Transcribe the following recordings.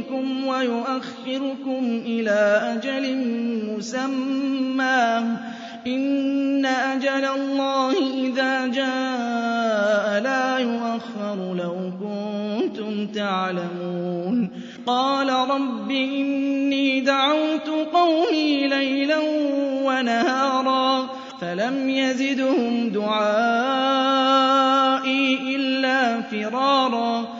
ذُنُوبِكُمْ وَيُؤَخِّرُكُمْ إِلَىٰ أَجَلٍ مُّسَمًّى ۚ. إِنَّ أَجَلَ اللَّهِ إِذَا جَاءَ لَا يُؤَخَّرُ ۖ لَوْ كُنتُمْ تَعْلَمُونَ. قَالَ رَبِّ إِنِّي دَعَوْتُ قَوْمِي لَيْلًا وَنَهَارًا فَلَمْ يَزِدْهُمْ دُعَائِي إِلَّا فِرَارًا.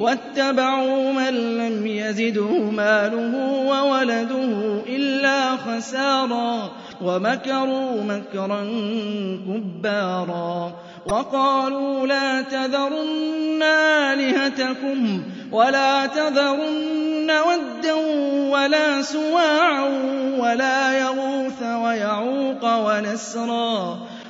وَاتَّبَعُوا مَن لَّمْ يَزِدْهُ مَالُهُ وَوَلَدُهُ إِلَّا خَسَارًا وَمَكَرُوا مَكْرًا كُبَّارًا وَقَالُوا لَا تَذَرُنَّ آلِهَتَكُمْ وَلَا تَذَرُنَّ وَدًّا وَلَا سُوَاعًا وَلَا يَغُوثَ وَيَعُوقَ وَنَسْرًا